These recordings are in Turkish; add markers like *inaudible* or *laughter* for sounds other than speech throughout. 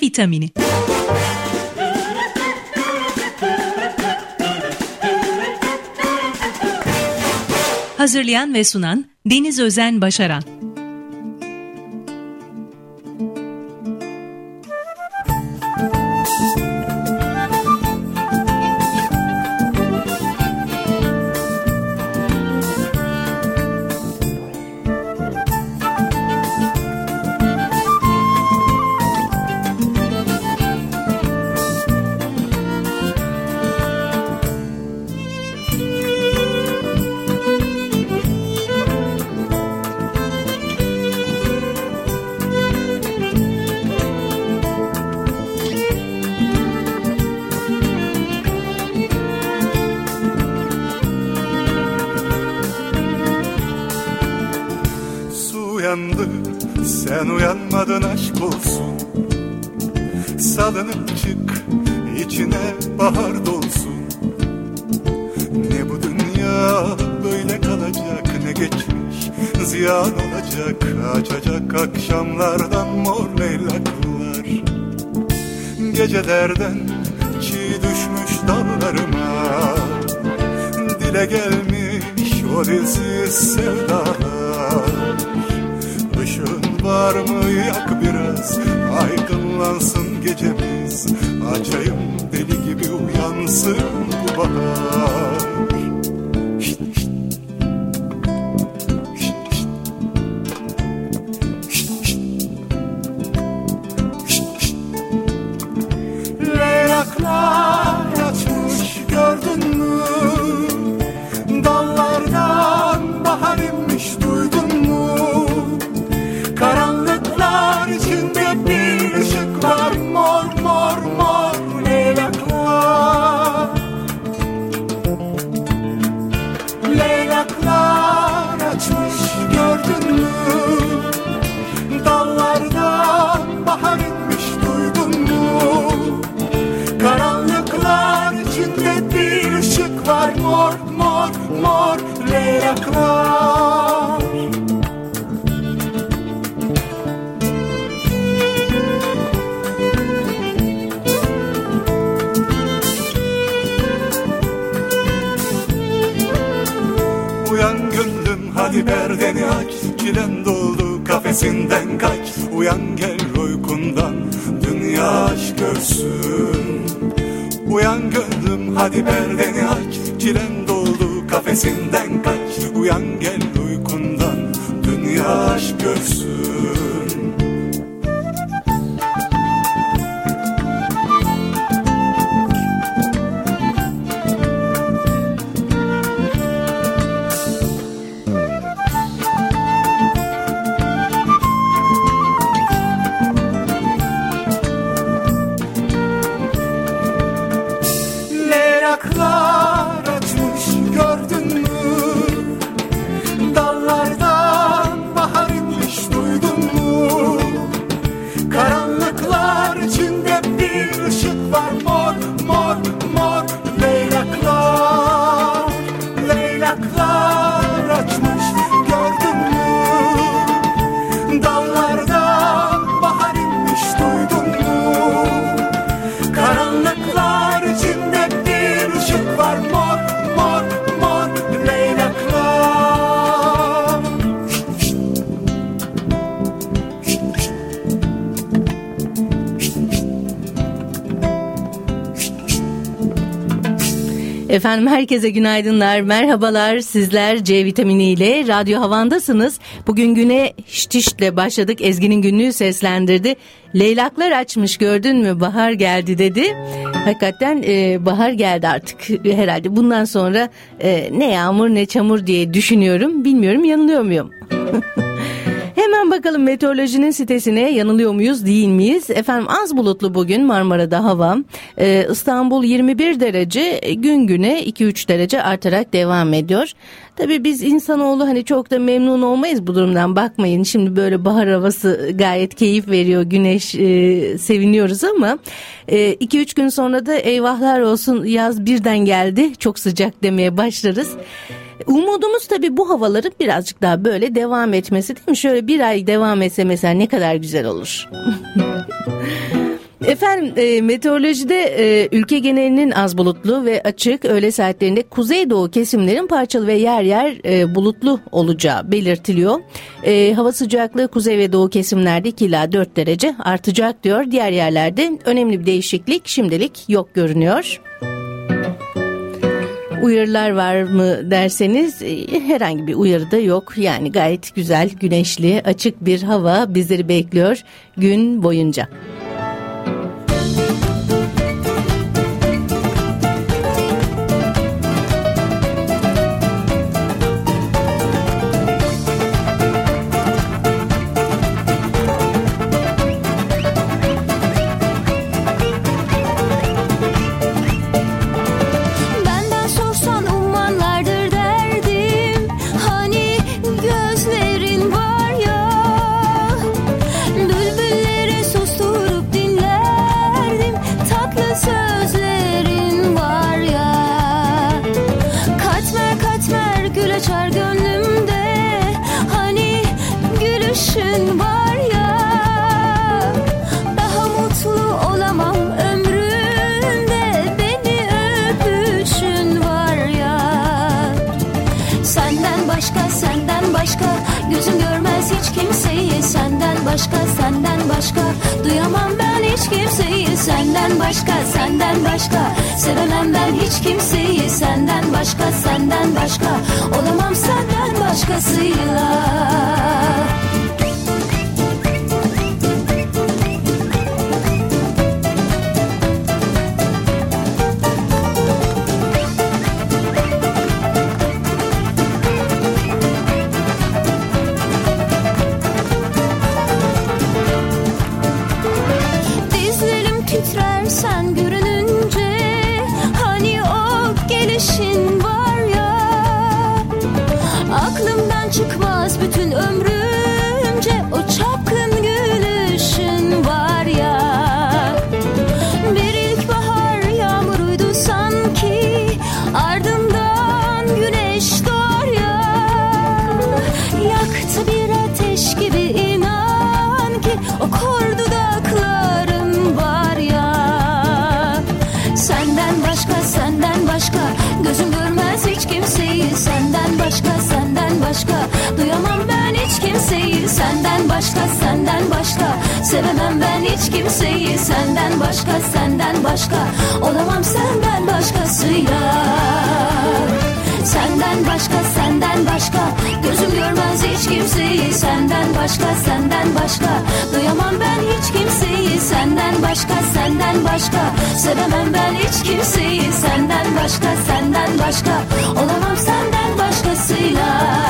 Vitamini. Hazırlayan ve sunan Deniz Özen Başaran leylaklar Uyan gönlüm hadi perdeni aç. Çilen doldu kafesinden kaç. Uyan gel uykundan dünya aşk görsün. Uyan gönlüm hadi perdeni aç. Çilen doldu kafesinden kaç Uyan gel uykundan. Dünya aşk görsün Efendim herkese günaydınlar, merhabalar. Sizler C vitamini ile Radyo Havan'dasınız. Bugün güne ştişle başladık. Ezgi'nin günlüğü seslendirdi. Leylaklar açmış gördün mü bahar geldi dedi. Hakikaten e, bahar geldi artık herhalde. Bundan sonra e, ne yağmur ne çamur diye düşünüyorum. Bilmiyorum yanılıyor muyum? *laughs* Hemen bakalım meteorolojinin sitesine yanılıyor muyuz değil miyiz? Efendim az bulutlu bugün Marmara'da hava. Ee, İstanbul 21 derece gün güne 2-3 derece artarak devam ediyor. Tabii biz insanoğlu hani çok da memnun olmayız bu durumdan bakmayın. Şimdi böyle bahar havası gayet keyif veriyor güneş e, seviniyoruz ama 2-3 e, gün sonra da eyvahlar olsun yaz birden geldi çok sıcak demeye başlarız. Umudumuz tabii bu havaların birazcık daha böyle devam etmesi değil mi? Şöyle bir ay devam etse mesela ne kadar güzel olur. *laughs* Efendim e, meteorolojide e, ülke genelinin az bulutlu ve açık öğle saatlerinde kuzeydoğu kesimlerin parçalı ve yer yer e, bulutlu olacağı belirtiliyor. E, hava sıcaklığı kuzey ve doğu kesimlerde 2 ila 4 derece artacak diyor. Diğer yerlerde önemli bir değişiklik şimdilik yok görünüyor uyarılar var mı derseniz e, herhangi bir uyarı da yok. Yani gayet güzel, güneşli, açık bir hava bizleri bekliyor gün boyunca. başka başka senden başka Duyamam ben hiç kimseyi senden başka senden başka Sevemem ben hiç kimseyi senden başka senden başka Olamam senden başkasıyla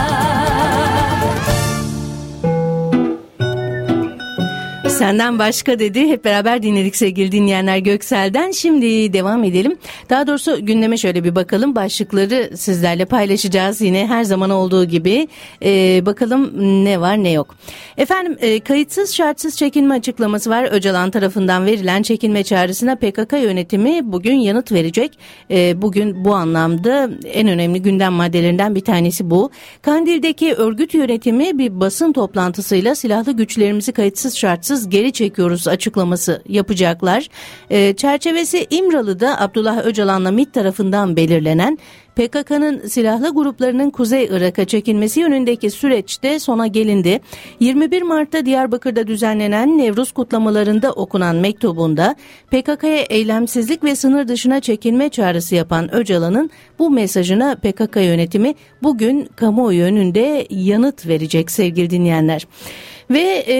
Senden başka dedi. Hep beraber dinledik sevgili dinleyenler Göksel'den. Şimdi devam edelim. Daha doğrusu gündeme şöyle bir bakalım. Başlıkları sizlerle paylaşacağız yine her zaman olduğu gibi. Ee, bakalım ne var ne yok. Efendim e, kayıtsız şartsız çekinme açıklaması var. Öcalan tarafından verilen çekinme çağrısına PKK yönetimi bugün yanıt verecek. E, bugün bu anlamda en önemli gündem maddelerinden bir tanesi bu. Kandil'deki örgüt yönetimi bir basın toplantısıyla silahlı güçlerimizi kayıtsız şartsız geri çekiyoruz açıklaması yapacaklar. E, çerçevesi İmralı'da Abdullah Öcalan'la MİT tarafından belirlenen PKK'nın silahlı gruplarının Kuzey Irak'a çekilmesi yönündeki süreçte sona gelindi. 21 Mart'ta Diyarbakır'da düzenlenen Nevruz kutlamalarında okunan mektubunda PKK'ya eylemsizlik ve sınır dışına çekilme çağrısı yapan Öcalan'ın bu mesajına PKK yönetimi bugün kamuoyu önünde yanıt verecek sevgili dinleyenler. Ve e,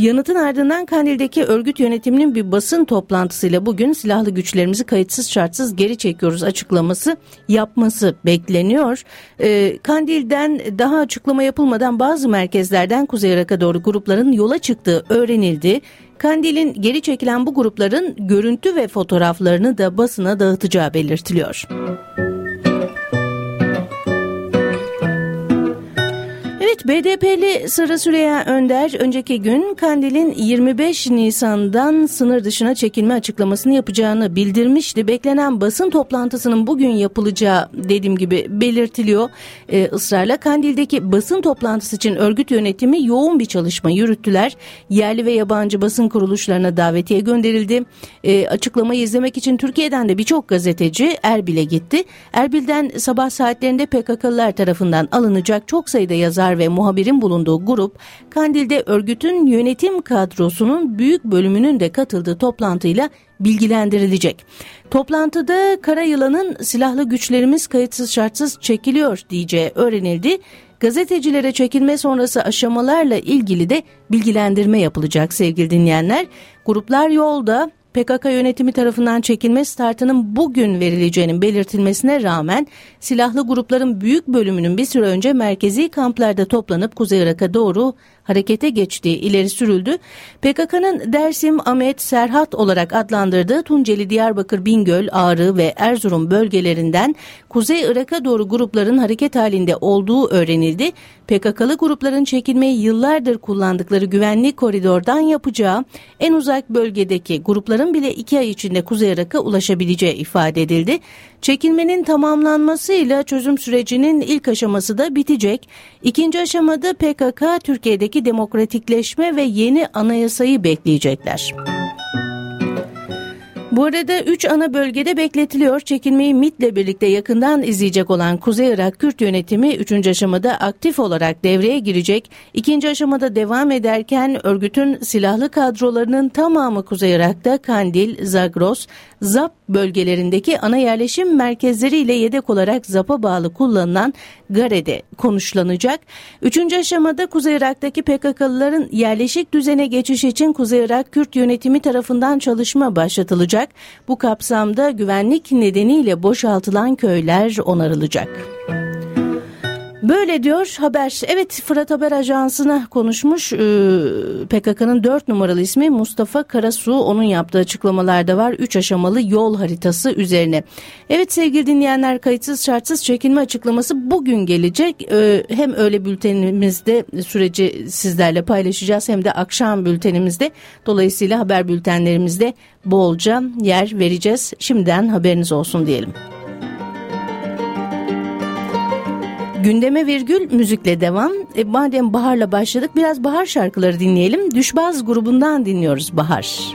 yanıtın ardından Kandil'deki örgüt yönetiminin bir basın toplantısıyla bugün silahlı güçlerimizi kayıtsız şartsız geri çekiyoruz açıklaması yapması bekleniyor. E, Kandil'den daha açıklama yapılmadan bazı merkezlerden Kuzey Irak'a doğru grupların yola çıktığı öğrenildi. Kandil'in geri çekilen bu grupların görüntü ve fotoğraflarını da basına dağıtacağı belirtiliyor. Evet BDP'li Sıra Süreyya Önder önceki gün Kandil'in 25 Nisan'dan sınır dışına çekilme açıklamasını yapacağını bildirmişti. Beklenen basın toplantısının bugün yapılacağı dediğim gibi belirtiliyor ee, ısrarla. Kandil'deki basın toplantısı için örgüt yönetimi yoğun bir çalışma yürüttüler. Yerli ve yabancı basın kuruluşlarına davetiye gönderildi. Ee, açıklamayı izlemek için Türkiye'den de birçok gazeteci Erbil'e gitti. Erbil'den sabah saatlerinde PKK'lılar tarafından alınacak çok sayıda yazar ve muhabirin bulunduğu grup Kandil'de örgütün yönetim kadrosunun büyük bölümünün de katıldığı toplantıyla bilgilendirilecek. Toplantıda Karayılan'ın silahlı güçlerimiz kayıtsız şartsız çekiliyor diyeceği öğrenildi. Gazetecilere çekilme sonrası aşamalarla ilgili de bilgilendirme yapılacak sevgili dinleyenler. Gruplar yolda PKK yönetimi tarafından çekilme startının bugün verileceğinin belirtilmesine rağmen silahlı grupların büyük bölümünün bir süre önce merkezi kamplarda toplanıp Kuzey Irak'a doğru harekete geçtiği ileri sürüldü. PKK'nın Dersim, Ahmet, Serhat olarak adlandırdığı Tunceli, Diyarbakır, Bingöl, Ağrı ve Erzurum bölgelerinden Kuzey Irak'a doğru grupların hareket halinde olduğu öğrenildi. PKK'lı grupların çekilmeyi yıllardır kullandıkları güvenlik koridordan yapacağı en uzak bölgedeki grupların bile iki ay içinde Kuzey Irak'a ulaşabileceği ifade edildi. Çekilmenin tamamlanmasıyla çözüm sürecinin ilk aşaması da bitecek. İkinci aşamada PKK Türkiye'deki demokratikleşme ve yeni anayasayı bekleyecekler. Bu arada 3 ana bölgede bekletiliyor. Çekilmeyi MIT'le birlikte yakından izleyecek olan Kuzey Irak Kürt yönetimi 3. aşamada aktif olarak devreye girecek. İkinci aşamada devam ederken örgütün silahlı kadrolarının tamamı Kuzey Irak'ta Kandil, Zagros, ZAP bölgelerindeki ana yerleşim merkezleriyle yedek olarak ZAP'a bağlı kullanılan Gare'de konuşlanacak. Üçüncü aşamada Kuzey Irak'taki PKK'lıların yerleşik düzene geçiş için Kuzey Irak Kürt yönetimi tarafından çalışma başlatılacak. Bu kapsamda güvenlik nedeniyle boşaltılan köyler onarılacak. Böyle diyor haber. Evet Fırat Haber Ajansı'na konuşmuş. Ee, PKK'nın 4 numaralı ismi Mustafa Karasu. Onun yaptığı açıklamalarda var. 3 aşamalı yol haritası üzerine. Evet sevgili dinleyenler kayıtsız şartsız çekilme açıklaması bugün gelecek. Ee, hem öyle bültenimizde süreci sizlerle paylaşacağız hem de akşam bültenimizde. Dolayısıyla haber bültenlerimizde bolca yer vereceğiz. Şimdiden haberiniz olsun diyelim. Gündeme virgül müzikle devam. E, madem baharla başladık biraz bahar şarkıları dinleyelim. Düşbaz grubundan dinliyoruz Bahar.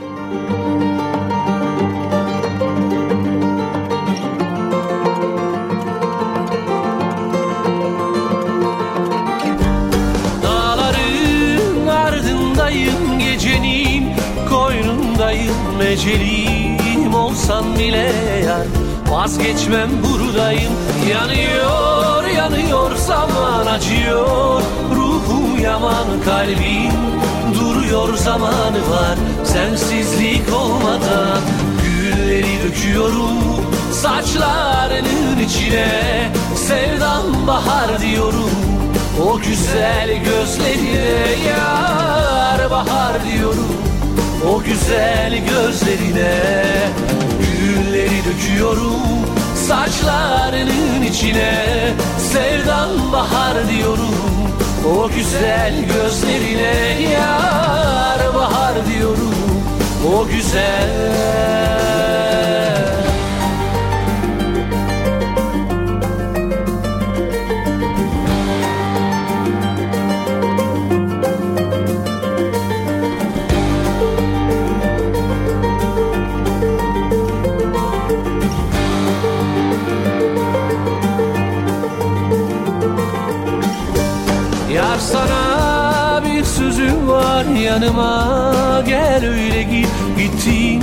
Dağların ardındayım gecenin koynundayım ecelim olsan bile yar Vazgeçmem buradayım yanıyor yanıyor zaman acıyor. Ruhum yaman kalbim duruyor zamanı var. Sensizlik olmadan gülleri döküyorum Saçlarının içine. Sevdam bahar diyorum O güzel gözlerine. Yar bahar diyorum O güzel gözlerine. Gülleri döküyorum Saçlarının içine sevdan bahar diyorum O güzel gözlerine yar bahar diyorum O güzel sözüm var yanıma. Gel öyle git gittin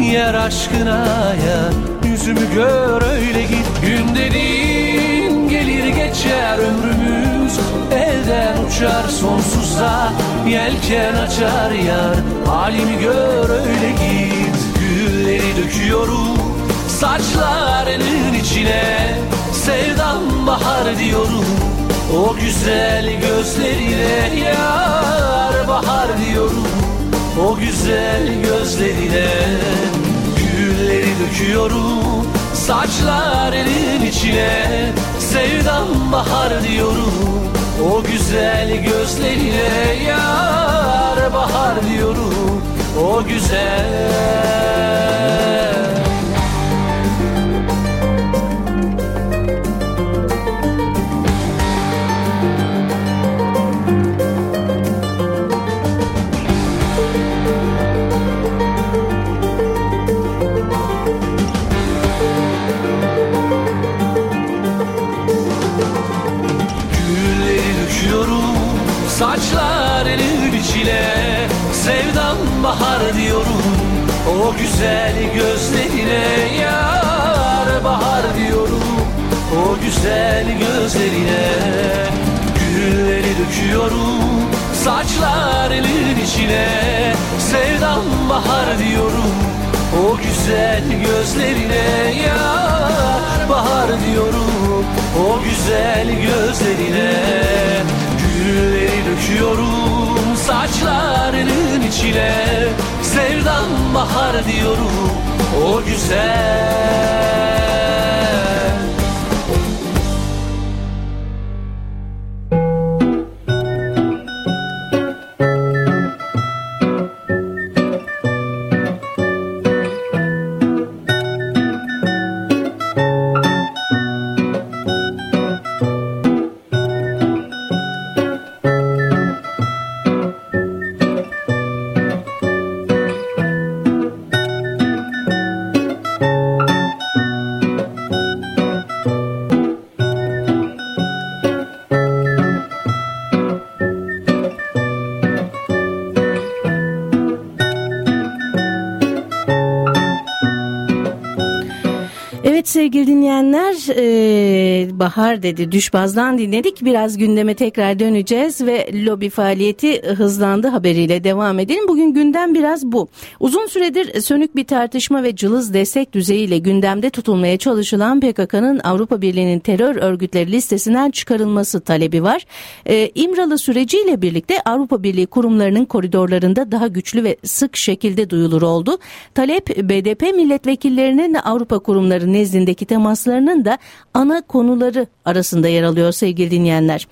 yer aşkına ya. Yüzümü gör öyle git. Gün dediğin gelir geçer ömrümüz. Elden uçar sonsuza Yelken açar yar. Halimi gör öyle git. Gülleri döküyorum Saçlarının içine. Sevdam bahar diyorum o güzel gözlerine yar bahar diyorum. O güzel gözlerine gülleri döküyorum. Saçlarının içine sevdam bahar diyorum. O güzel gözlerine yar bahar diyorum. O güzel Biçile Sevdam bahar diyorum. O güzel gözlerine Yar bahar diyorum. O güzel gözlerine Gülleri döküyorum. Saçlarının içine Sevdam bahar diyorum. O güzel gözlerine Yar bahar diyorum. O güzel gözlerine Gülleri döküyorum bahar diyorum. O güzel Bahar dedi Düşbaz'dan dinledik. Biraz gündeme tekrar döneceğiz ve lobi faaliyeti hızlandı haberiyle devam edelim. Bugün gündem biraz bu. Uzun süredir sönük bir tartışma ve cılız destek düzeyiyle gündemde tutulmaya çalışılan PKK'nın Avrupa Birliği'nin terör örgütleri listesinden çıkarılması talebi var. E, İmralı süreciyle birlikte Avrupa Birliği kurumlarının koridorlarında daha güçlü ve sık şekilde duyulur oldu. Talep BDP milletvekillerinin Avrupa kurumları nezdindeki temaslarının da ana konuları arasında yer alıyor sevgili dinleyenler.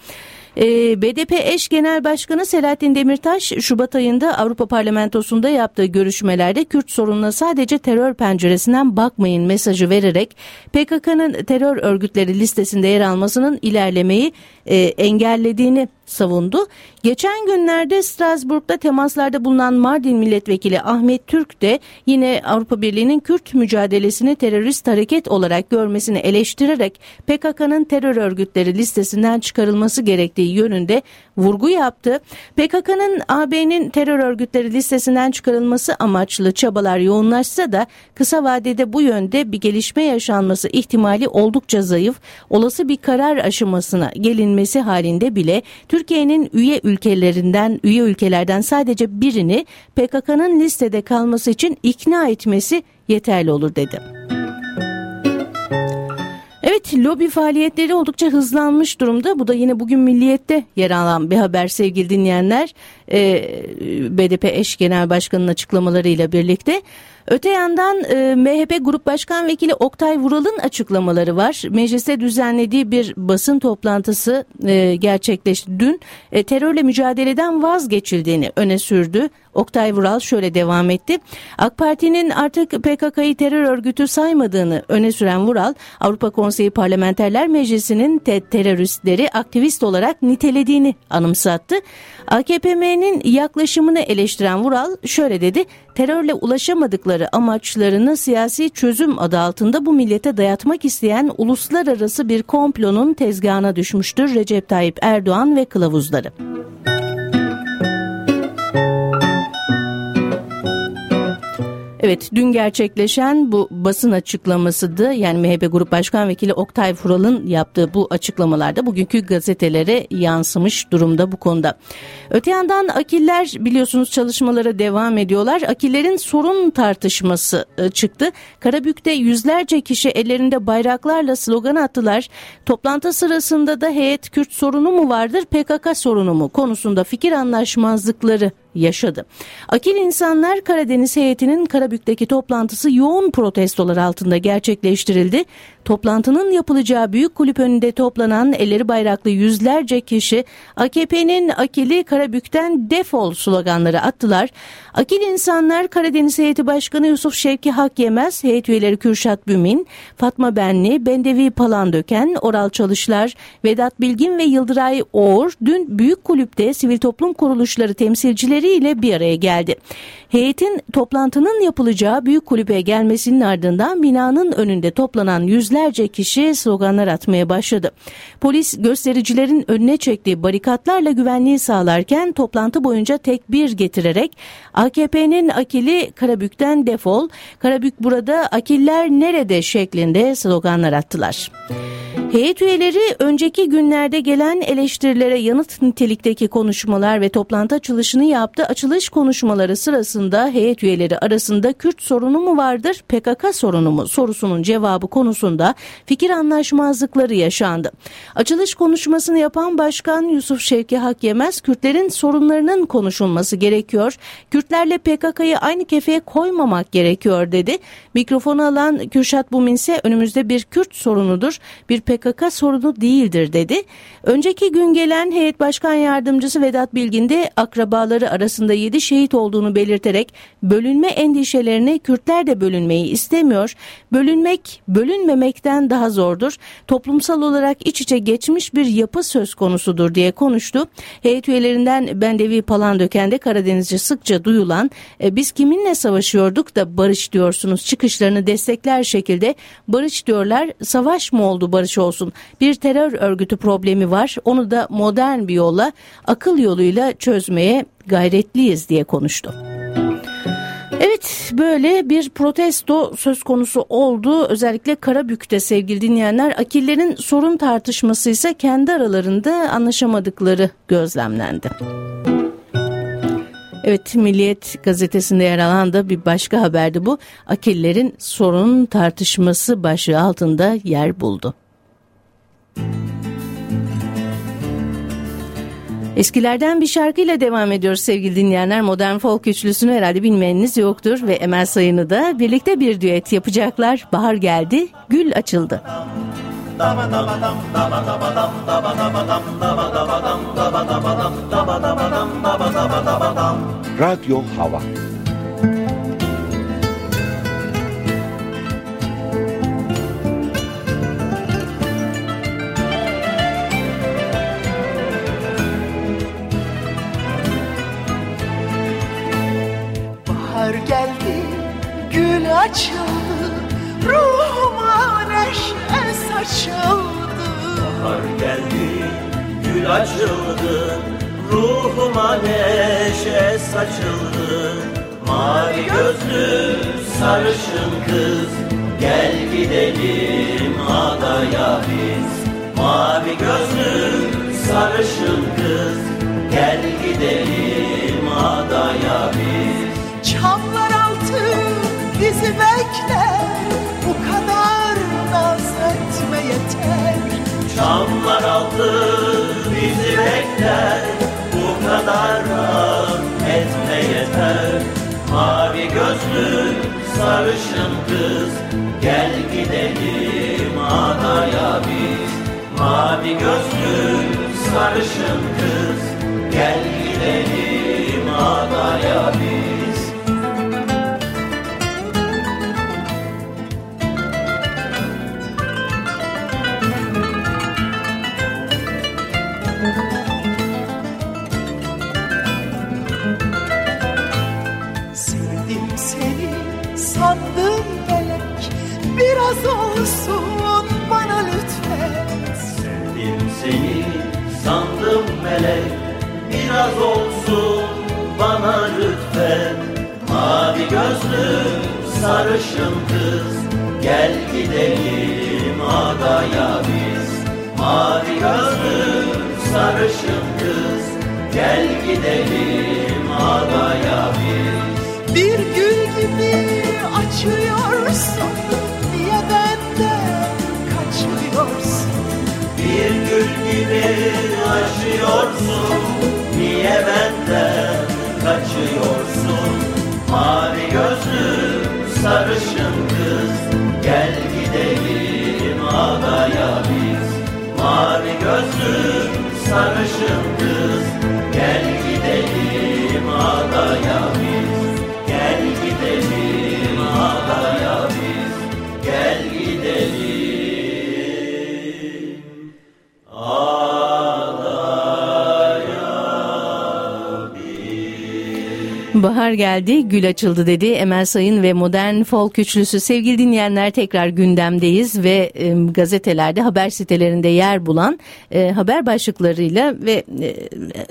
Ee, BDP eş genel başkanı Selahattin Demirtaş Şubat ayında Avrupa Parlamentosu'nda yaptığı görüşmelerde Kürt sorununa sadece terör penceresinden bakmayın mesajı vererek PKK'nın terör örgütleri listesinde yer almasının ilerlemeyi e, engellediğini savundu. Geçen günlerde Strasbourg'da temaslarda bulunan Mardin milletvekili Ahmet Türk de yine Avrupa Birliği'nin Kürt mücadelesini terörist hareket olarak görmesini eleştirerek PKK'nın terör örgütleri listesinden çıkarılması gerektiği yönünde vurgu yaptı. PKK'nın AB'nin terör örgütleri listesinden çıkarılması amaçlı çabalar yoğunlaşsa da kısa vadede bu yönde bir gelişme yaşanması ihtimali oldukça zayıf. Olası bir karar aşamasına gelinmesi halinde bile Türkiye'nin üye ülkelerinden üye ülkelerden sadece birini PKK'nın listede kalması için ikna etmesi yeterli olur dedi. Evet lobi faaliyetleri oldukça hızlanmış durumda. Bu da yine bugün Milliyet'te yer alan bir haber sevgili dinleyenler. Ee, BDP eş genel başkanının açıklamalarıyla birlikte. Öte yandan e, MHP Grup Başkan Vekili Oktay Vural'ın açıklamaları var. Mecliste düzenlediği bir basın toplantısı e, gerçekleşti. Dün e, terörle mücadeleden vazgeçildiğini öne sürdü. Oktay Vural şöyle devam etti. AK Parti'nin artık PKK'yı terör örgütü saymadığını öne süren Vural, Avrupa Konseyi Parlamenterler Meclisi'nin te teröristleri aktivist olarak nitelediğini anımsattı. AKP'nin yaklaşımını eleştiren Vural şöyle dedi. Terörle ulaşamadıkları amaçlarını siyasi çözüm adı altında bu millete dayatmak isteyen uluslararası bir komplonun tezgahına düşmüştür Recep Tayyip Erdoğan ve kılavuzları. Evet dün gerçekleşen bu basın açıklamasıydı. Yani MHP Grup Başkan Vekili Oktay Fural'ın yaptığı bu açıklamalarda bugünkü gazetelere yansımış durumda bu konuda. Öte yandan akiller biliyorsunuz çalışmalara devam ediyorlar. Akillerin sorun tartışması e, çıktı. Karabük'te yüzlerce kişi ellerinde bayraklarla slogan attılar. Toplantı sırasında da heyet Kürt sorunu mu vardır PKK sorunu mu konusunda fikir anlaşmazlıkları yaşadı. Akil insanlar Karadeniz heyetinin Karabük'teki toplantısı yoğun protestolar altında gerçekleştirildi. Toplantının yapılacağı büyük kulüp önünde toplanan elleri bayraklı yüzlerce kişi AKP'nin Akil'i Karabük'ten defol sloganları attılar. Akil insanlar Karadeniz Heyeti Başkanı Yusuf Şevki Hak Yemez, heyet üyeleri Kürşat Bümin, Fatma Benli, Bendevi Palandöken, Oral Çalışlar, Vedat Bilgin ve Yıldıray Oğur dün büyük kulüpte sivil toplum kuruluşları temsilcileriyle bir araya geldi. Heyetin toplantının yapılacağı büyük kulübe gelmesinin ardından binanın önünde toplanan yüzlerce kişi sloganlar atmaya başladı. Polis göstericilerin önüne çektiği barikatlarla güvenliği sağlarken toplantı boyunca tekbir getirerek AKP'nin akili Karabük'ten defol, Karabük burada, akiller nerede şeklinde sloganlar attılar. Heyet üyeleri önceki günlerde gelen eleştirilere yanıt nitelikteki konuşmalar ve toplantı açılışını yaptı. Açılış konuşmaları sırasında heyet üyeleri arasında Kürt sorunu mu vardır, PKK sorunu mu sorusunun cevabı konusunda fikir anlaşmazlıkları yaşandı. Açılış konuşmasını yapan Başkan Yusuf Şevki Hak Yemez, Kürtlerin sorunlarının konuşulması gerekiyor. Kürtlerle PKK'yı aynı kefeye koymamak gerekiyor dedi. Mikrofonu alan Kürşat Bumin ise önümüzde bir Kürt sorunudur, bir PKK sorunu değildir dedi. Önceki gün gelen heyet başkan yardımcısı Vedat Bilgin de akrabaları arasında 7 şehit olduğunu belirterek bölünme endişelerini Kürtler de bölünmeyi istemiyor. Bölünmek bölünmemekten daha zordur. Toplumsal olarak iç içe geçmiş bir yapı söz konusudur diye konuştu. Heyet üyelerinden Bendevi Palandöken'de Karadenizce sıkça duyulan e, biz kiminle savaşıyorduk da barış diyorsunuz çıkışlarını destekler şekilde barış diyorlar savaş mı oldu barış olsun bir terör örgütü problemi var onu da modern bir yolla akıl yoluyla çözmeye gayretliyiz diye konuştu. Evet böyle bir protesto söz konusu oldu. Özellikle Karabük'te sevgili dinleyenler akillerin sorun tartışması ise kendi aralarında anlaşamadıkları gözlemlendi. Evet Milliyet gazetesinde yer alan da bir başka haberdi bu. Akillerin sorun tartışması başlığı altında yer buldu. Eskilerden bir şarkıyla devam ediyoruz sevgili dinleyenler. Modern folk üçlüsünü herhalde bilmeyeniniz yoktur ve Emel Sayın'ı da birlikte bir düet yapacaklar. Bahar geldi, gül açıldı. Radyo Hava Bahar geldi, gül açıldı Ruhuma neşe saçıldı Bahar geldi, gül açıldı Ruhuma neşe saçıldı Mavi gözlü sarışın kız Gel gidelim adaya biz. Mavi gözlü sarışın kız Gel gidelim adaya biz bizi Bu kadar naz etme yeter. Çamlar altı bizi bekler Bu kadar rahat etme yeter. Mavi gözlü sarışın kız Gel gidelim adaya biz. Mavi gözlü sarışın kız Gel gidelim adaya biz Biraz olsun. Bana lütfen Mavi gözlü sarışın kız. Gel gidelim adaya biz. Mavi gözlü sarışın kız. Gel gidelim adaya biz. Bir gül gibi açıyorsun Niye benden kaçıyorsun Bir gül gibi açıyorsun niye benden kaçıyorsun? Ağrıyor Bahar geldi, gül açıldı dedi Emel Sayın ve Modern Folk üçlüsü. Sevgili dinleyenler tekrar gündemdeyiz ve e, gazetelerde haber sitelerinde yer bulan e, haber başlıklarıyla ve e,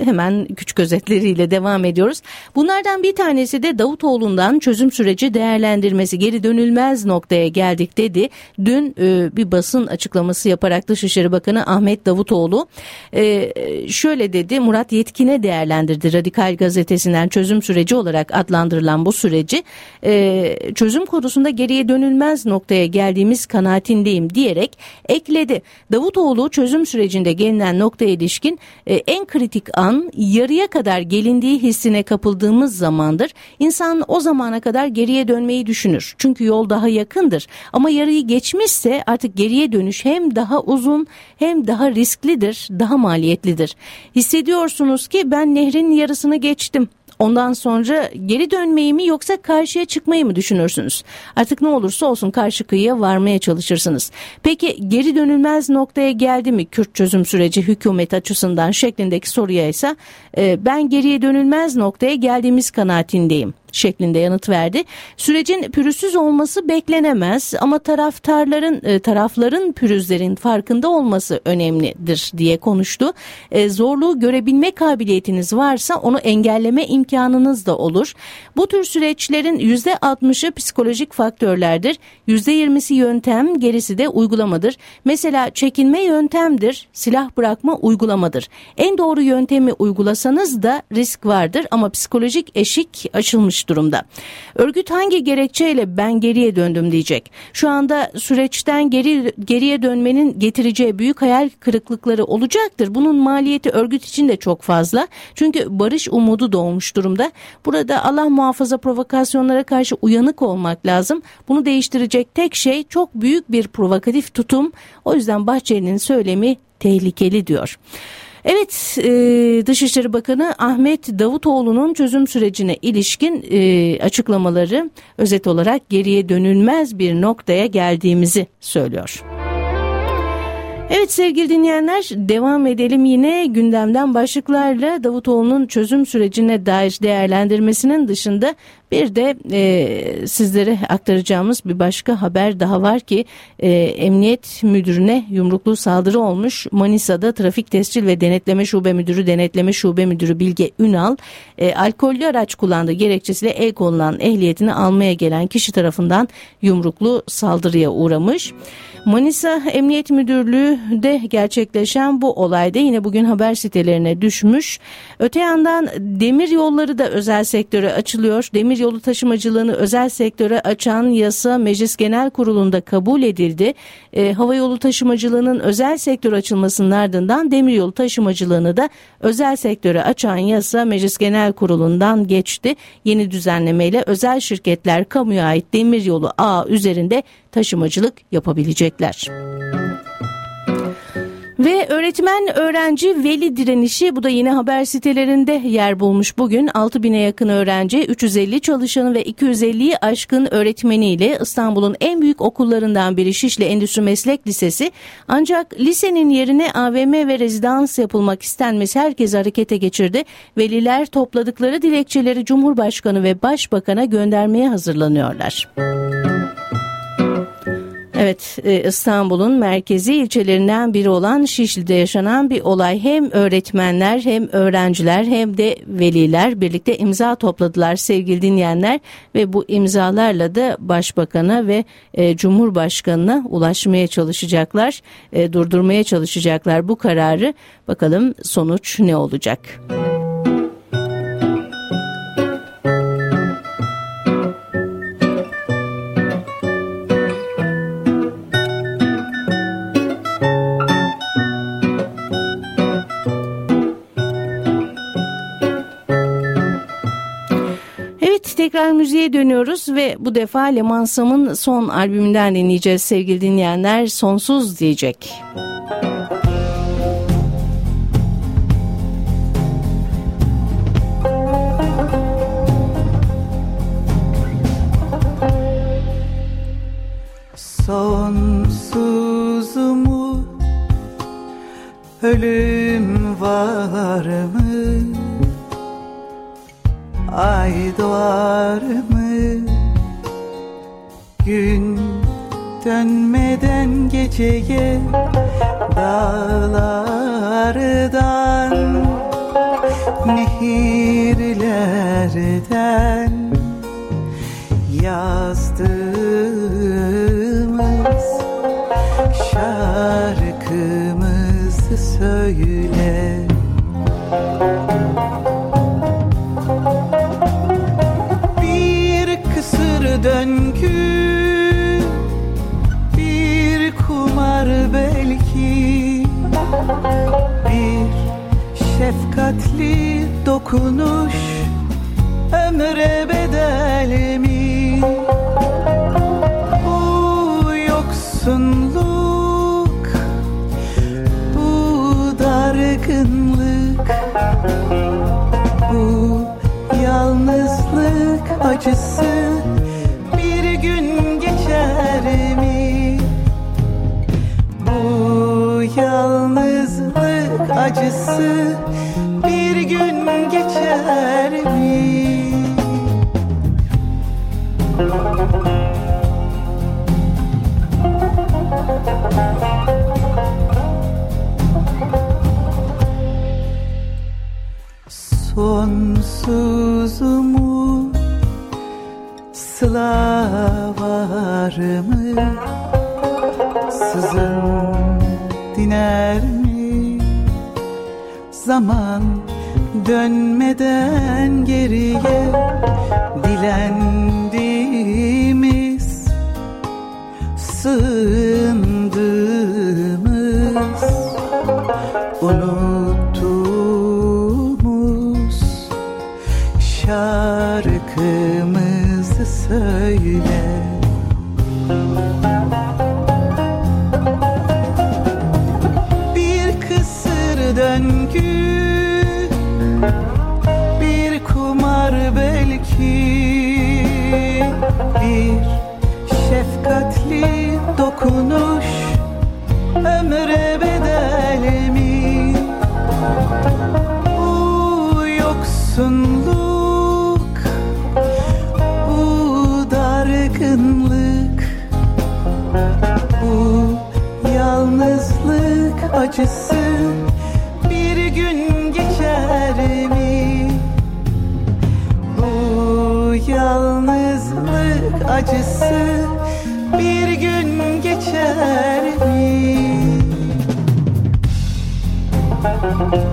hemen küçük özetleriyle devam ediyoruz. Bunlardan bir tanesi de Davutoğlu'ndan çözüm süreci değerlendirmesi geri dönülmez noktaya geldik dedi. Dün e, bir basın açıklaması yaparak Dışişleri Bakanı Ahmet Davutoğlu e, şöyle dedi Murat Yetkin'e değerlendirdi Radikal Gazetesi'nden çözüm süreci olarak adlandırılan bu süreci e, çözüm konusunda geriye dönülmez noktaya geldiğimiz kanaatindeyim diyerek ekledi. Davutoğlu çözüm sürecinde gelinen noktaya ilişkin e, en kritik an yarıya kadar gelindiği hissine kapıldığımız zamandır. İnsan o zamana kadar geriye dönmeyi düşünür. Çünkü yol daha yakındır. Ama yarıyı geçmişse artık geriye dönüş hem daha uzun hem daha risklidir, daha maliyetlidir. Hissediyorsunuz ki ben nehrin yarısını geçtim. Ondan sonra geri dönmeyi mi yoksa karşıya çıkmayı mı düşünürsünüz? Artık ne olursa olsun karşı kıyıya varmaya çalışırsınız. Peki geri dönülmez noktaya geldi mi Kürt çözüm süreci hükümet açısından şeklindeki soruya ise e, ben geriye dönülmez noktaya geldiğimiz kanaatindeyim şeklinde yanıt verdi. Sürecin pürüzsüz olması beklenemez ama taraftarların e, tarafların pürüzlerin farkında olması önemlidir diye konuştu. E, zorluğu görebilme kabiliyetiniz varsa onu engelleme imkanınız da olur. Bu tür süreçlerin %60'ı psikolojik faktörlerdir. %20'si yöntem, gerisi de uygulamadır. Mesela çekinme yöntemdir, silah bırakma uygulamadır. En doğru yöntemi uygulasanız da risk vardır ama psikolojik eşik açılmış durumda. Örgüt hangi gerekçeyle ben geriye döndüm diyecek. Şu anda süreçten geri geriye dönmenin getireceği büyük hayal kırıklıkları olacaktır. Bunun maliyeti örgüt için de çok fazla. Çünkü barış umudu doğmuş durumda. Burada Allah muhafaza provokasyonlara karşı uyanık olmak lazım. Bunu değiştirecek tek şey çok büyük bir provokatif tutum. O yüzden Bahçeli'nin söylemi tehlikeli diyor. Evet e, Dışişleri Bakanı Ahmet Davutoğlu'nun çözüm sürecine ilişkin e, açıklamaları özet olarak geriye dönülmez bir noktaya geldiğimizi söylüyor. Evet sevgili dinleyenler devam edelim yine gündemden başlıklarla Davutoğlu'nun çözüm sürecine dair değerlendirmesinin dışında bir de e, sizlere aktaracağımız bir başka haber daha var ki e, emniyet müdürüne yumruklu saldırı olmuş. Manisa'da trafik tescil ve denetleme şube müdürü denetleme şube müdürü Bilge Ünal e, alkollü araç kullandığı gerekçesiyle el konulan ehliyetini almaya gelen kişi tarafından yumruklu saldırıya uğramış. Manisa Emniyet Müdürlüğü'de gerçekleşen bu olayda yine bugün haber sitelerine düşmüş. Öte yandan demir yolları da özel sektöre açılıyor. Demir yolu taşımacılığını özel sektöre açan yasa Meclis Genel Kurulu'nda kabul edildi. E, hava yolu taşımacılığının özel sektör açılmasının ardından demir yolu taşımacılığını da özel sektöre açan yasa Meclis Genel Kurulu'ndan geçti. Yeni düzenlemeyle özel şirketler kamuya ait demir yolu ağı üzerinde taşımacılık yapabilecekler. Ve öğretmen öğrenci veli direnişi bu da yine haber sitelerinde yer bulmuş bugün 6000'e yakın öğrenci 350 çalışanı ve 250'yi aşkın öğretmeniyle İstanbul'un en büyük okullarından biri Şişli Endüstri Meslek Lisesi ancak lisenin yerine AVM ve rezidans yapılmak istenmesi herkes harekete geçirdi. Veliler topladıkları dilekçeleri Cumhurbaşkanı ve Başbakan'a göndermeye hazırlanıyorlar. Evet e, İstanbul'un merkezi ilçelerinden biri olan Şişli'de yaşanan bir olay. Hem öğretmenler hem öğrenciler hem de veliler birlikte imza topladılar sevgili dinleyenler ve bu imzalarla da başbakana ve e, cumhurbaşkanına ulaşmaya çalışacaklar, e, durdurmaya çalışacaklar bu kararı. Bakalım sonuç ne olacak? Müzik tekrar müziğe dönüyoruz ve bu defa Lemansam'ın son albümünden dinleyeceğiz sevgili dinleyenler. Sonsuz diyecek. Sonsuz mu ölüm var mı? Ay doğar mı? Gün dönmeden geceye dağlardan nehirlerden yazdığımız şarkımızı söyle şefkatli dokunuş Ömre bedel mi? Bu yoksunluk Bu dargınlık Bu yalnızlık acısı Bir gün geçer mi? Bu yalnızlık acısı geçer mi? Sonsuz umut sıla var mı? Sızın diner mi? Zaman dönmeden geriye dilendiğimiz sığındığımız unuttuğumuz şarkımızı söyle dokunuş ömre bedel mi bu yoksunluk bu dargınlık bu yalnızlık acısı bir gün geçer mi? Bu yalnızlık acısı Thank you.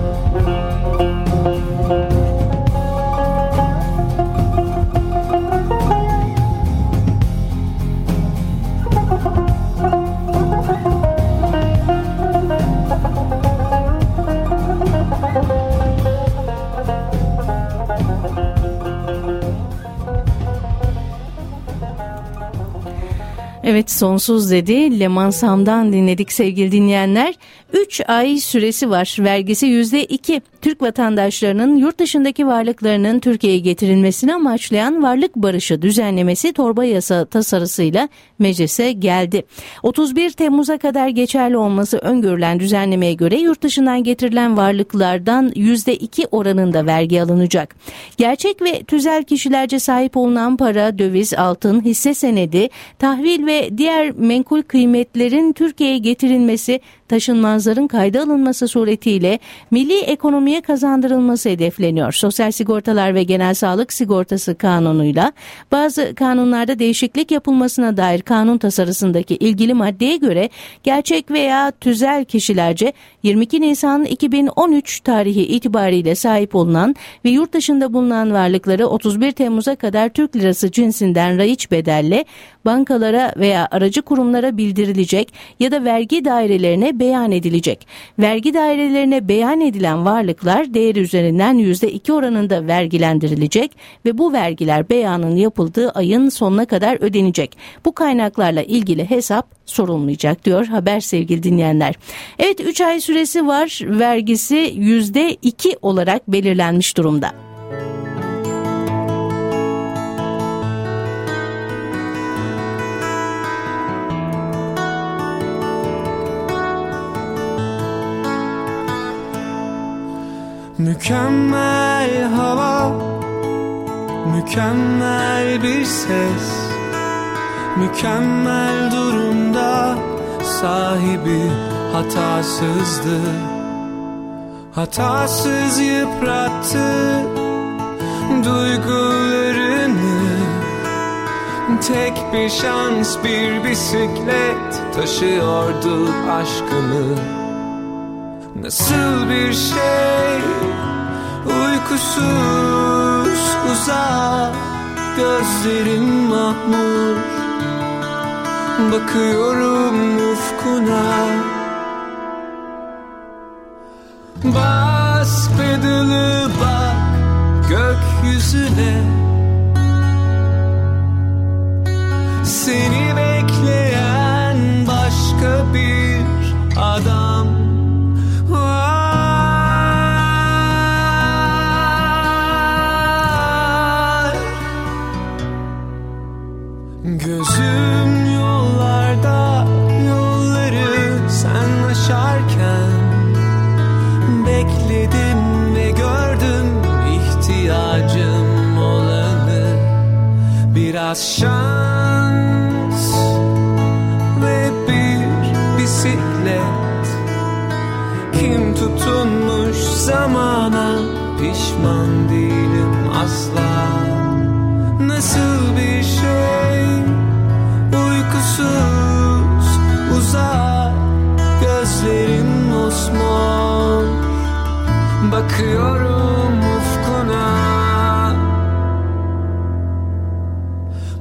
Evet sonsuz dedi. Leman Sam'dan dinledik sevgili dinleyenler. 3 ay süresi var. Vergisi %2. Türk vatandaşlarının yurt dışındaki varlıklarının Türkiye'ye getirilmesini amaçlayan varlık barışı düzenlemesi torba yasa tasarısıyla meclise geldi. 31 Temmuz'a kadar geçerli olması öngörülen düzenlemeye göre yurt dışından getirilen varlıklardan %2 oranında vergi alınacak. Gerçek ve tüzel kişilerce sahip olunan para, döviz, altın, hisse senedi, tahvil ve diğer menkul kıymetlerin Türkiye'ye getirilmesi taşınmazların kayda alınması suretiyle milli ekonomiye kazandırılması hedefleniyor. Sosyal Sigortalar ve Genel Sağlık Sigortası Kanunu'yla bazı kanunlarda değişiklik yapılmasına dair kanun tasarısındaki ilgili maddeye göre gerçek veya tüzel kişilerce 22 Nisan 2013 tarihi itibariyle sahip olunan ve yurt dışında bulunan varlıkları 31 Temmuz'a kadar Türk lirası cinsinden raiç bedelle bankalara veya aracı kurumlara bildirilecek ya da vergi dairelerine beyan edilecek. Vergi dairelerine beyan edilen varlıklar değeri üzerinden %2 oranında vergilendirilecek ve bu vergiler beyanın yapıldığı ayın sonuna kadar ödenecek. Bu kaynaklarla ilgili hesap sorulmayacak diyor haber sevgili dinleyenler. Evet 3 ay süresi var vergisi %2 olarak belirlenmiş durumda. Mükemmel hava Mükemmel bir ses Mükemmel durumda Sahibi hatasızdı Hatasız yıprattı Duygularını. Tek bir şans bir bisiklet Taşıyordu aşkımı Nasıl bir şey? Uykusuz uzak Gözlerim mahmur. Bakıyorum ufkuna. Bas pedalı bak gökyüzüne. Seni Biraz şans ve bir bisiklet. Kim tutunmuş zamana pişman değilim asla. Nasıl bir şey? Uykusuz uzak Gözlerin mosmor Bakıyorum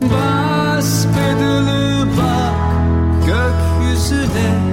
Bas pedalı bak gökyüzüne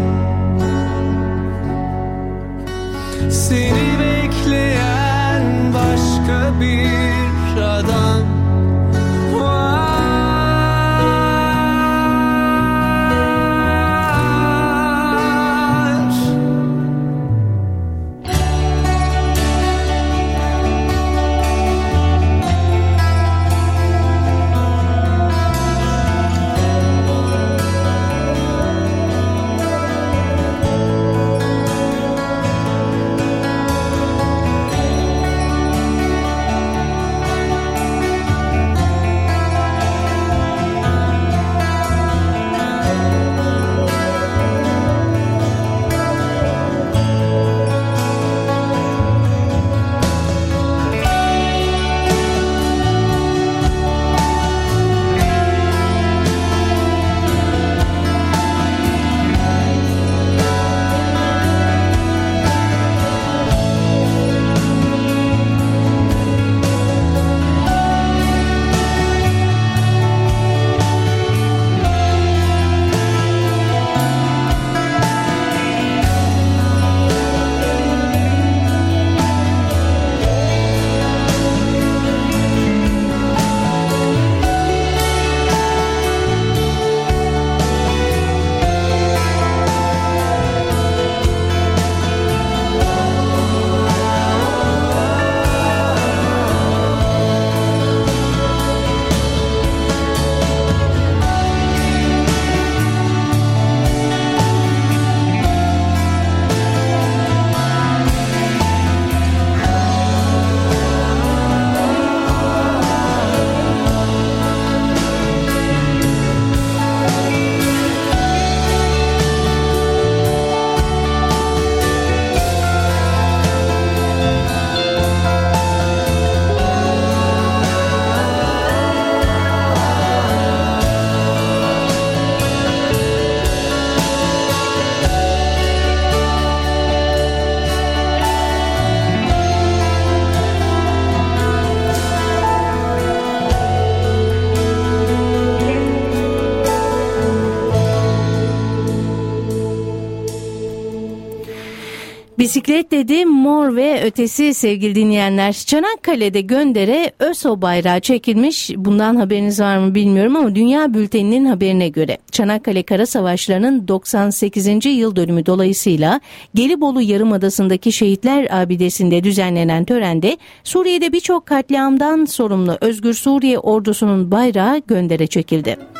Bisiklet dedi mor ve ötesi sevgili dinleyenler. Çanakkale'de göndere ÖSO bayrağı çekilmiş. Bundan haberiniz var mı bilmiyorum ama Dünya Bülteni'nin haberine göre Çanakkale Kara Savaşları'nın 98. yıl dönümü dolayısıyla Gelibolu Yarımadası'ndaki Şehitler Abidesi'nde düzenlenen törende Suriye'de birçok katliamdan sorumlu Özgür Suriye ordusunun bayrağı göndere çekildi.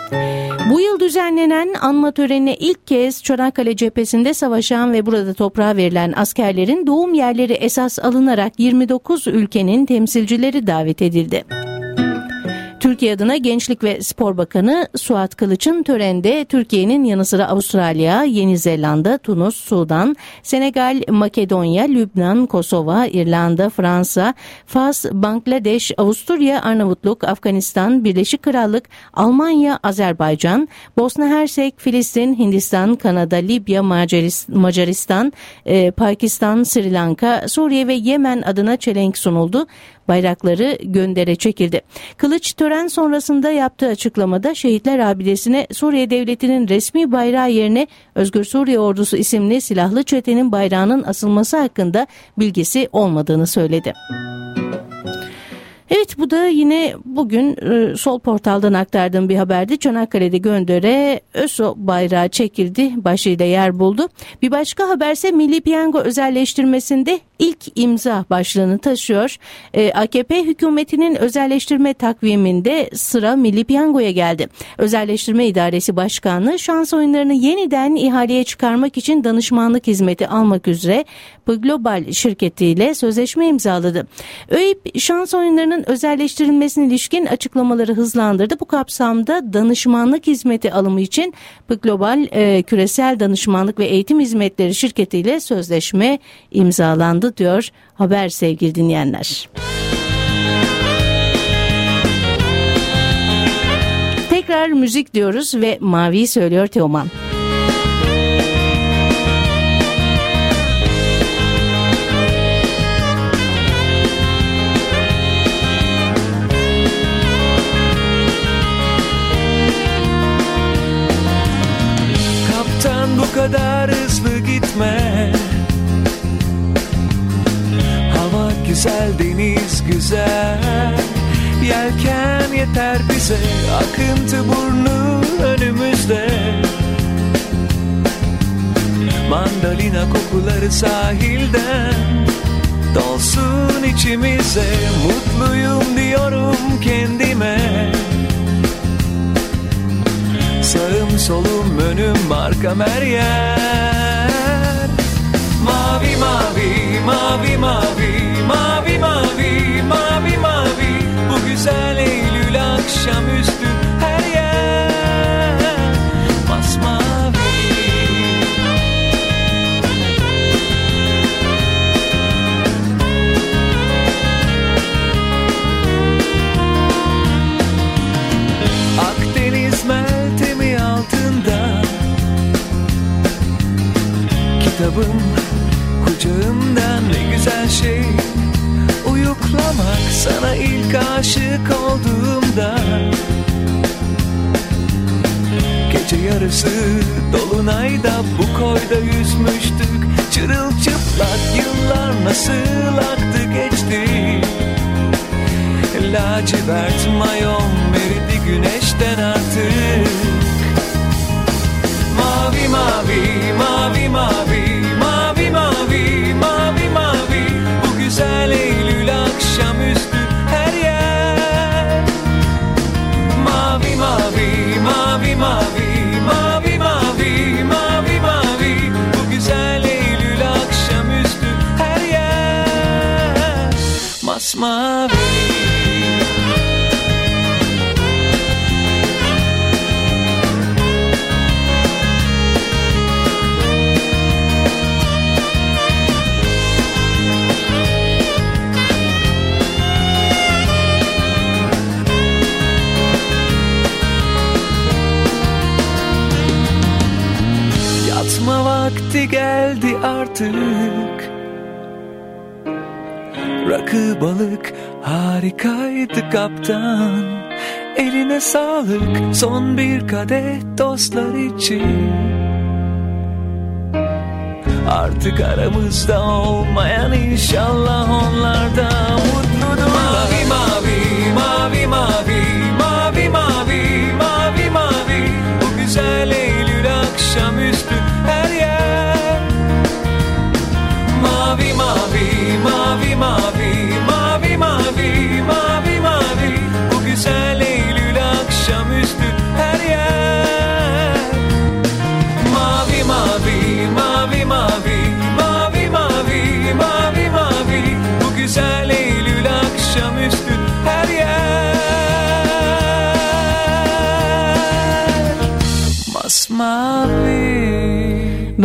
Bu yıl düzenlenen anma törenine ilk kez Çanakkale cephesinde savaşan ve burada toprağa verilen askerlerin doğum yerleri esas alınarak 29 ülkenin temsilcileri davet edildi. Türkiye adına Gençlik ve Spor Bakanı Suat Kılıç'ın törende Türkiye'nin yanı sıra Avustralya, Yeni Zelanda, Tunus, Sudan, Senegal, Makedonya, Lübnan, Kosova, İrlanda, Fransa, Fas, Bangladeş, Avusturya, Arnavutluk, Afganistan, Birleşik Krallık, Almanya, Azerbaycan, Bosna Hersek, Filistin, Hindistan, Kanada, Libya, Macaristan, e, Pakistan, Sri Lanka, Suriye ve Yemen adına çelenk sunuldu bayrakları göndere çekildi. Kılıç tören sonrasında yaptığı açıklamada şehitler abidesine Suriye devletinin resmi bayrağı yerine Özgür Suriye Ordusu isimli silahlı çetenin bayrağının asılması hakkında bilgisi olmadığını söyledi. Evet bu da yine bugün e, Sol Portal'dan aktardığım bir haberdi. Çanakkale'de Gönder'e ÖSO bayrağı çekildi. Başlığıyla yer buldu. Bir başka haberse Milli Piyango özelleştirmesinde ilk imza başlığını taşıyor. E, AKP hükümetinin özelleştirme takviminde sıra Milli Piyango'ya geldi. Özelleştirme İdaresi Başkanlığı şans oyunlarını yeniden ihaleye çıkarmak için danışmanlık hizmeti almak üzere Global şirketiyle sözleşme imzaladı. ÖİP şans oyunlarının özelleştirilmesine ilişkin açıklamaları hızlandırdı. Bu kapsamda danışmanlık hizmeti alımı için Global e, Küresel Danışmanlık ve Eğitim Hizmetleri şirketiyle sözleşme imzalandı diyor haber sevgili dinleyenler. Tekrar müzik diyoruz ve Mavi söylüyor Teoman. kadar hızlı gitme güzel, deniz güzel Yelken yeter bize. Akıntı burnu önümüzde. Mandalina kokuları sahilden Dolsun içimize. Mutluyum diyorum kendime. Sağım solum önüm arkam her yer. Mavi mavi mavi mavi mavi mavi mavi mavi. Bu güzel Eylül akşamüstü her yer. Masmavi. Akdeniz meltemi altında. Kitabım kucağımda. Ne güzel şey Uyuklamak sana ilk aşık olduğumda. Gece yarısı dolunayda bu koyda yüzmüştük. Çırılçıplak yıllar nasıl aktı geçti? Lacivert mayon eridi güneşten artık. Mavi mavi mavi mavi Masmavi Yatma vakti geldi artık Rakı balık harikaydı kaptan. Eline sağlık son bir kadeh dostlar için. Artık aramızda olmayan inşallah onlarda mutludur Mavi mavi mavi mavi mavi mavi mavi mavi. Bu güzel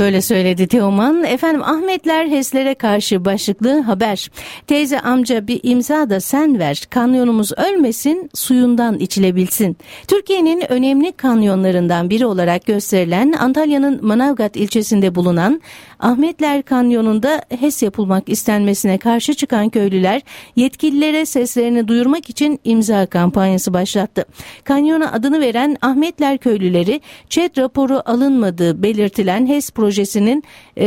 Böyle söyledi Teoman. Efendim Ahmetler HES'lere karşı başlıklı haber. Teyze amca bir imza da sen ver. Kanyonumuz ölmesin, suyundan içilebilsin. Türkiye'nin önemli kanyonlarından biri olarak gösterilen Antalya'nın Manavgat ilçesinde bulunan Ahmetler Kanyonu'nda HES yapılmak istenmesine karşı çıkan köylüler yetkililere seslerini duyurmak için imza kampanyası başlattı. Kanyona adını veren Ahmetler köylüleri ÇED raporu alınmadığı belirtilen HES projesinin e,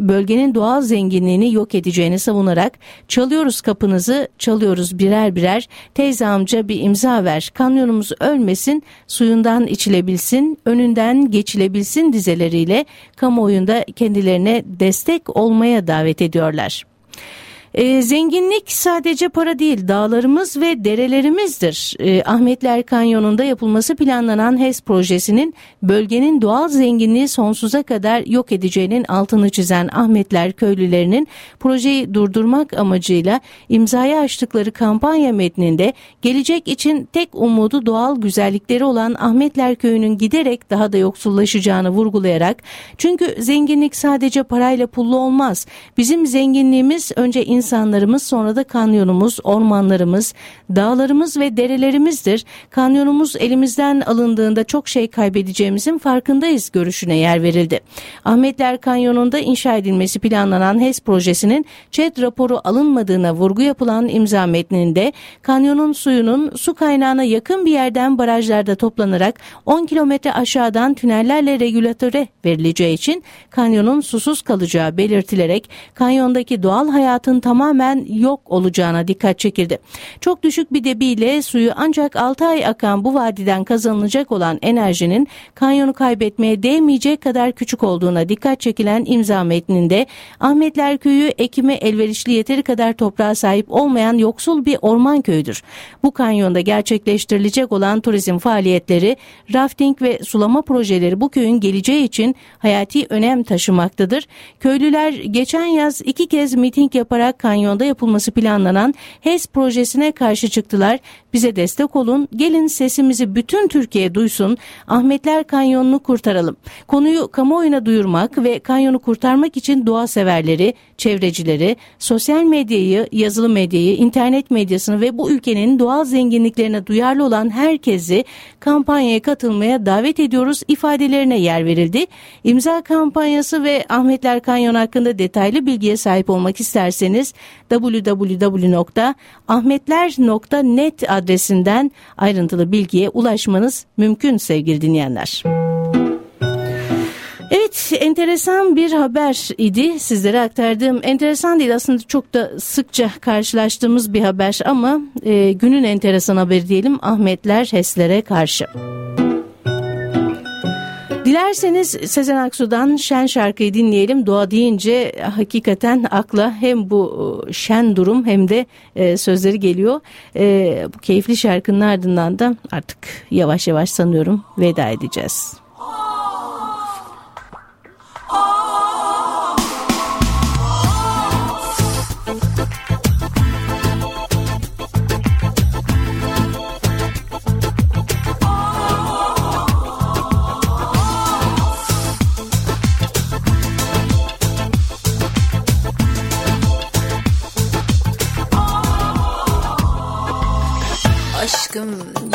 bölgenin doğal zenginliğini yok edeceğini savunarak çalıyoruz kapınızı çalıyoruz birer birer teyze amca bir imza ver kanyonumuz ölmesin suyundan içilebilsin önünden geçilebilsin dizeleriyle kamuoyunda kendilerine destek olmaya davet ediyorlar. E, zenginlik sadece para değil dağlarımız ve derelerimizdir. E, Ahmetler Kanyonu'nda yapılması planlanan HES projesinin bölgenin doğal zenginliği sonsuza kadar yok edeceğinin altını çizen Ahmetler köylülerinin projeyi durdurmak amacıyla imzaya açtıkları kampanya metninde gelecek için tek umudu doğal güzellikleri olan Ahmetler köyünün giderek daha da yoksullaşacağını vurgulayarak çünkü zenginlik sadece parayla pullu olmaz. Bizim zenginliğimiz önce insan insanlarımız sonra da kanyonumuz, ormanlarımız, dağlarımız ve derelerimizdir. Kanyonumuz elimizden alındığında çok şey kaybedeceğimizin farkındayız görüşüne yer verildi. Ahmetler Kanyonu'nda inşa edilmesi planlanan HES projesinin ÇED raporu alınmadığına vurgu yapılan imza metninde kanyonun suyunun su kaynağına yakın bir yerden barajlarda toplanarak 10 kilometre aşağıdan tünellerle regülatöre verileceği için kanyonun susuz kalacağı belirtilerek kanyondaki doğal hayatın tamamen yok olacağına dikkat çekildi. Çok düşük bir debiyle suyu ancak 6 ay akan bu vadiden kazanılacak olan enerjinin kanyonu kaybetmeye değmeyecek kadar küçük olduğuna dikkat çekilen imza metninde Ahmetler Köyü ekime elverişli yeteri kadar toprağa sahip olmayan yoksul bir orman köyüdür. Bu kanyonda gerçekleştirilecek olan turizm faaliyetleri, rafting ve sulama projeleri bu köyün geleceği için hayati önem taşımaktadır. Köylüler geçen yaz iki kez miting yaparak kanyonda yapılması planlanan HES projesine karşı çıktılar. Bize destek olun. Gelin sesimizi bütün Türkiye duysun. Ahmetler Kanyonu'nu kurtaralım. Konuyu kamuoyuna duyurmak ve kanyonu kurtarmak için doğa severleri, çevrecileri, sosyal medyayı, yazılı medyayı, internet medyasını ve bu ülkenin doğal zenginliklerine duyarlı olan herkesi kampanyaya katılmaya davet ediyoruz ifadelerine yer verildi. İmza kampanyası ve Ahmetler Kanyon hakkında detaylı bilgiye sahip olmak isterseniz www.ahmetler.net adresinden ayrıntılı bilgiye ulaşmanız mümkün sevgili dinleyenler. Evet enteresan bir haber idi sizlere aktardığım enteresan değil aslında çok da sıkça karşılaştığımız bir haber ama e, günün enteresan haberi diyelim Ahmetler HES'lere karşı. Dilerseniz Sezen Aksu'dan şen şarkıyı dinleyelim. Doğa deyince hakikaten akla hem bu e, şen durum hem de e, sözleri geliyor. E, bu keyifli şarkının ardından da artık yavaş yavaş sanıyorum veda edeceğiz.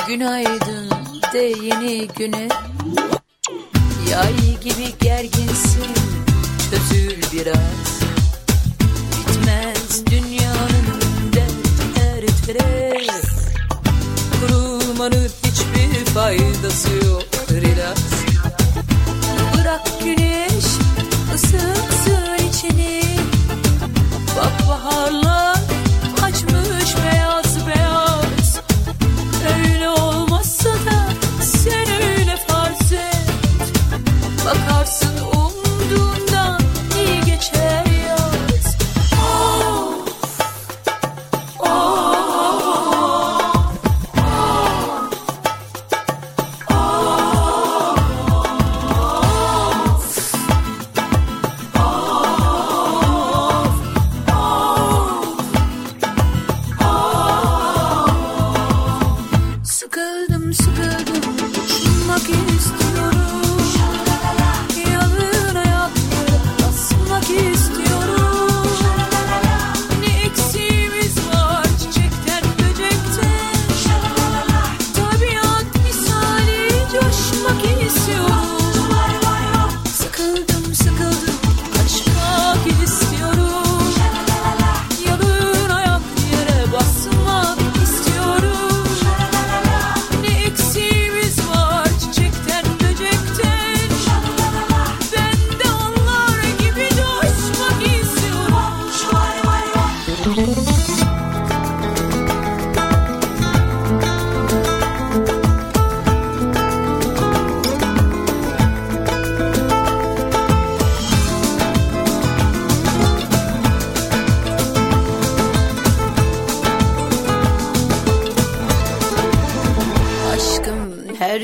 Günaydın de yeni güne. Yay gibi gerginsin çözül biraz. Bitmez dünyanın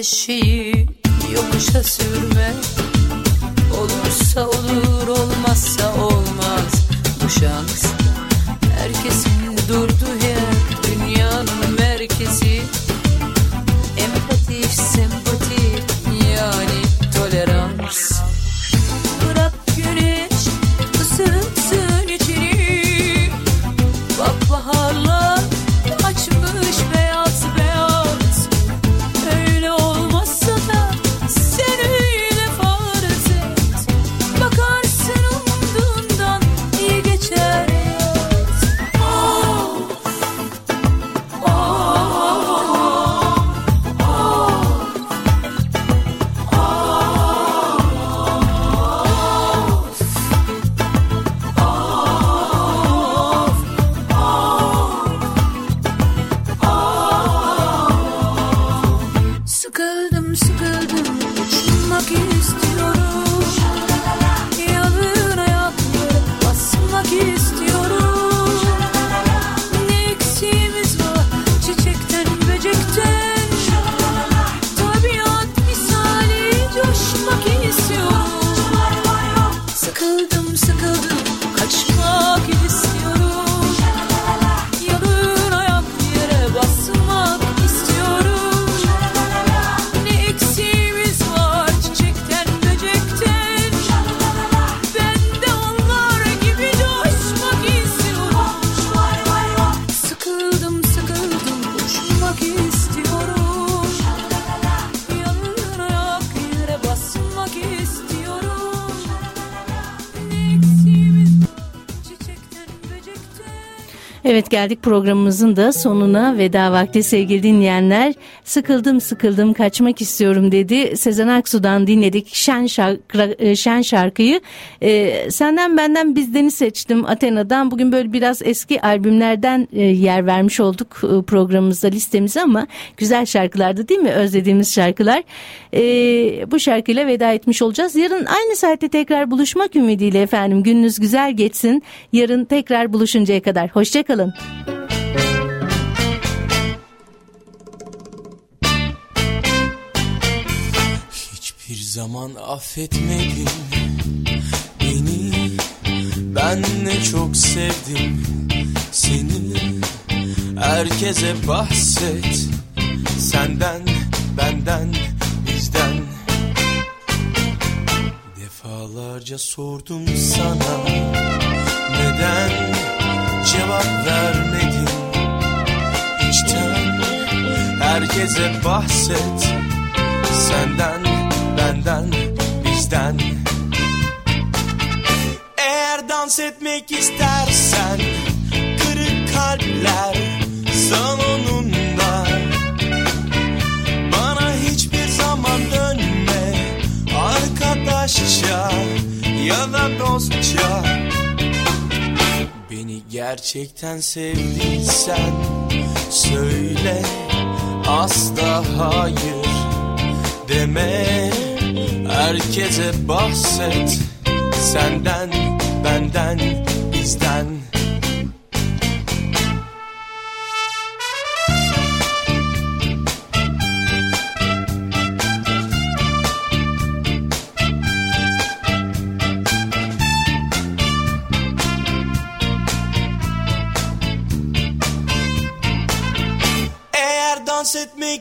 Her Evet geldik programımızın da sonuna veda vakti sevgili dinleyenler. Sıkıldım sıkıldım kaçmak istiyorum dedi. Sezen Aksu'dan dinledik şen, şarkı, e, şen şarkıyı. Ee, senden benden bizdeni seçtim Athena'dan. Bugün böyle biraz eski albümlerden e, yer vermiş olduk e, programımızda listemize ama güzel şarkılardı değil mi? Özlediğimiz şarkılar. Ee, bu şarkıyla veda etmiş olacağız. Yarın aynı saatte tekrar buluşmak ümidiyle efendim. Gününüz güzel geçsin. Yarın tekrar buluşuncaya kadar. Hoşçakalın. Hiçbir zaman affetmedin beni. Ben ne çok sevdim seni. Herkese bahset Senden, benden, bizden. Defalarca sordum sana Neden cevap vermedin. İçten herkese bahset. Senden, benden, bizden. Eğer dans etmek istersen Kırık kalpler salonunda. Bana hiçbir zaman dönme Arkadaşça ya da dostça gerçekten sevdiysen Söyle asla hayır deme. Herkese bahset Senden, benden, bizden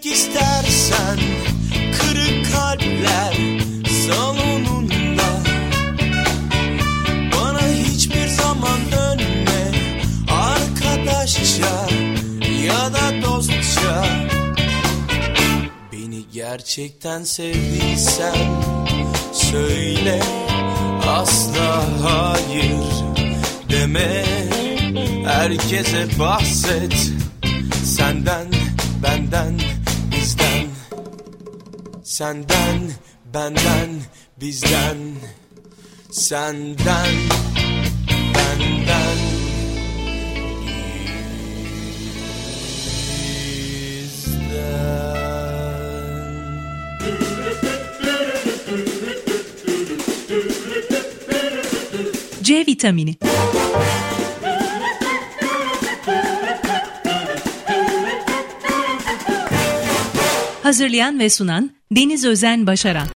etmek istersen Kırık kalpler salonunda. Bana hiçbir zaman dönme Arkadaşça ya da dostça. Beni gerçekten sevdiysen Söyle asla hayır deme. Herkese bahset Senden, benden, Senden, benden, bizden Senden, benden, C vitamini. Hazırlayan ve sunan Deniz Özen Başaran.